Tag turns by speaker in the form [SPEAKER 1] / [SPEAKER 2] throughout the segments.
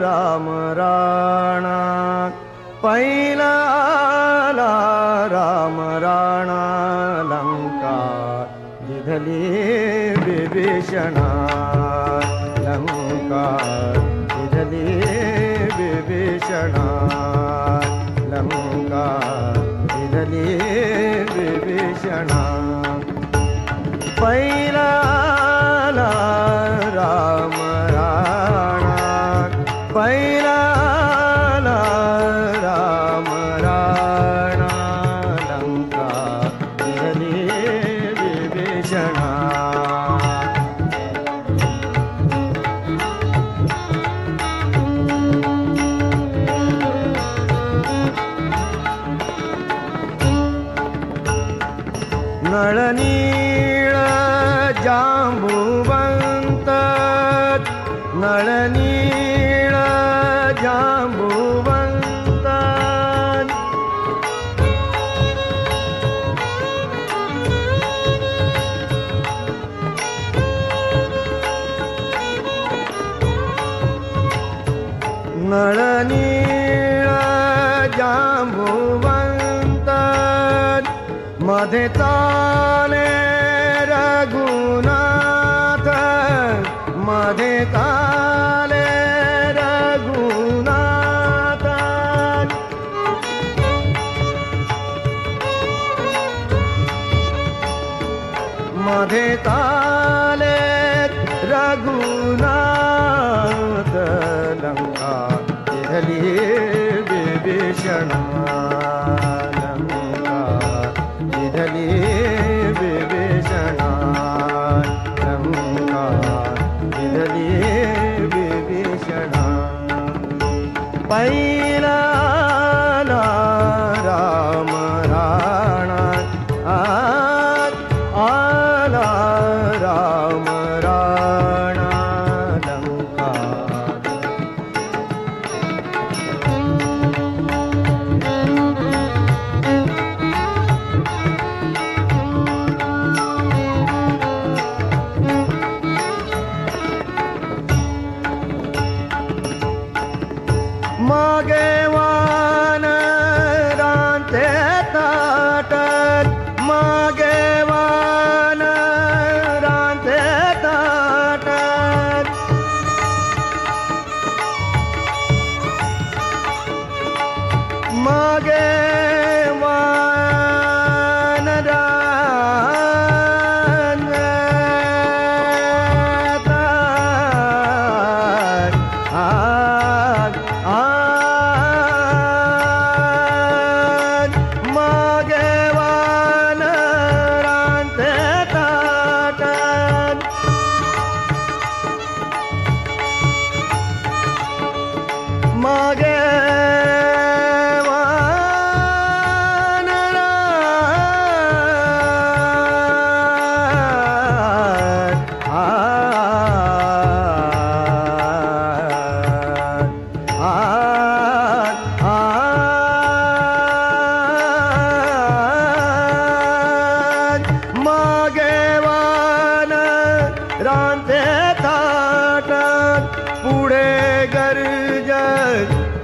[SPEAKER 1] राम राणा राम राणा लंका जिधली विभीषणा लंका विभीषणा लंका जिधली विभीषणा पहिला नळनीळ जांबुवंत नळनीळ जांबुवंत नळनीळ जांबुवंत चाले रघुनाथ चाले रघुनाथ। ताले रघुनाथ लंका इधली विभीषणा 喂。மக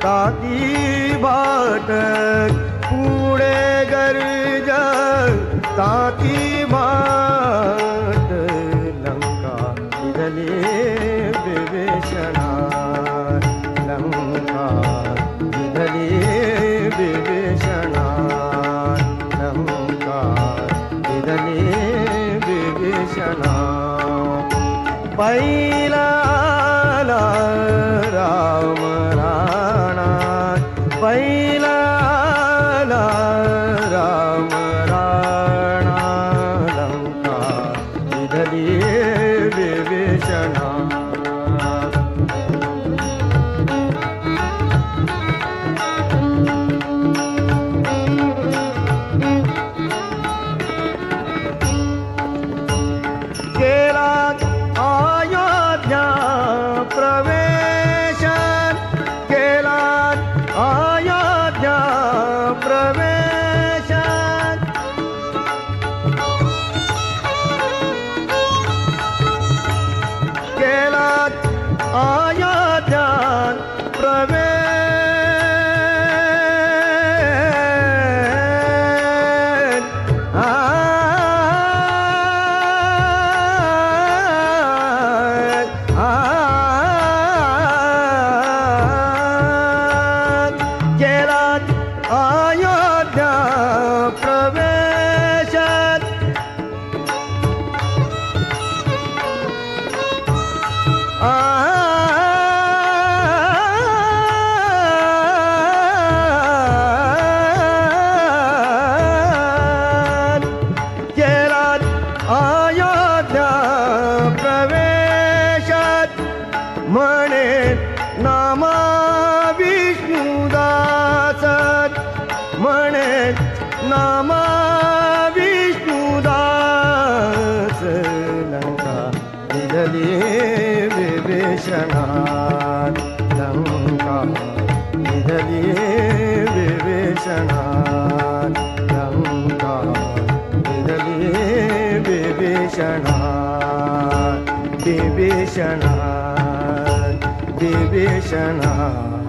[SPEAKER 1] ताती भाटक पुढे गरज ताती भाट vai म्हणे नामा विष्णुदास म्हणे नामा विष्णुदास लंका निधली विवेशनात लंका निधली विवेशनात लंका निधली विवेशनात विवेशनात विवेशनात्